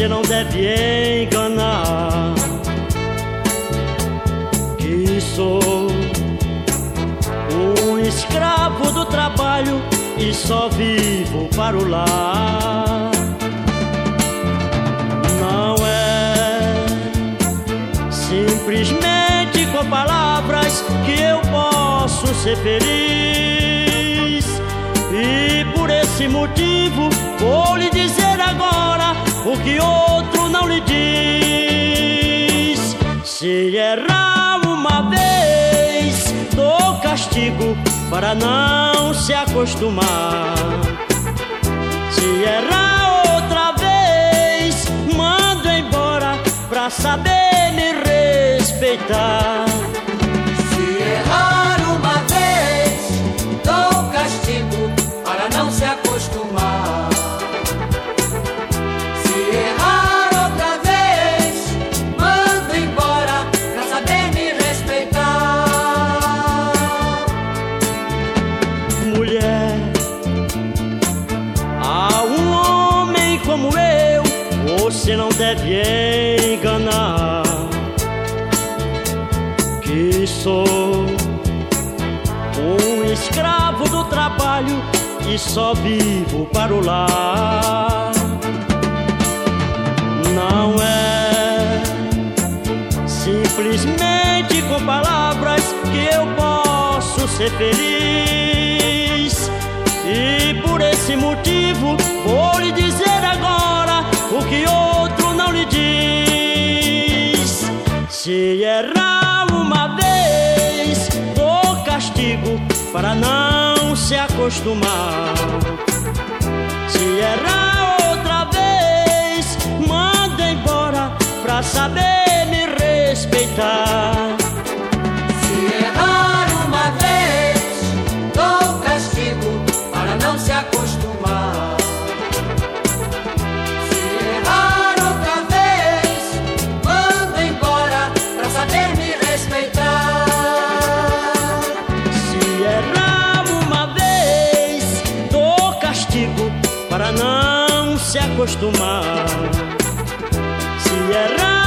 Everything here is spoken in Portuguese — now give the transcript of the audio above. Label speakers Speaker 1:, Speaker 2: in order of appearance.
Speaker 1: você não deve enganar. Escravo do trabalho e só vivo para o lar. Não é simplesmente com palavras que eu posso ser feliz. E por esse motivo vou lhe dizer agora o que outro não lhe diz. Se errar uma vez, dou castigo para não se acostumar. Se errar outra vez, mando embora pra saber me respeitar. como você não deve enganar. Que sou um escravo do trabalho e só vivo para o lar. Não é simplesmente com palavras que eu posso ser feliz. E por esse motivo vou lhe dizer agora o que outro Se errar uma vez, dou castigo para não se acostumar. Se errar outra vez, manda embora pra saber me respeitar. Para não se acostumar. Se errar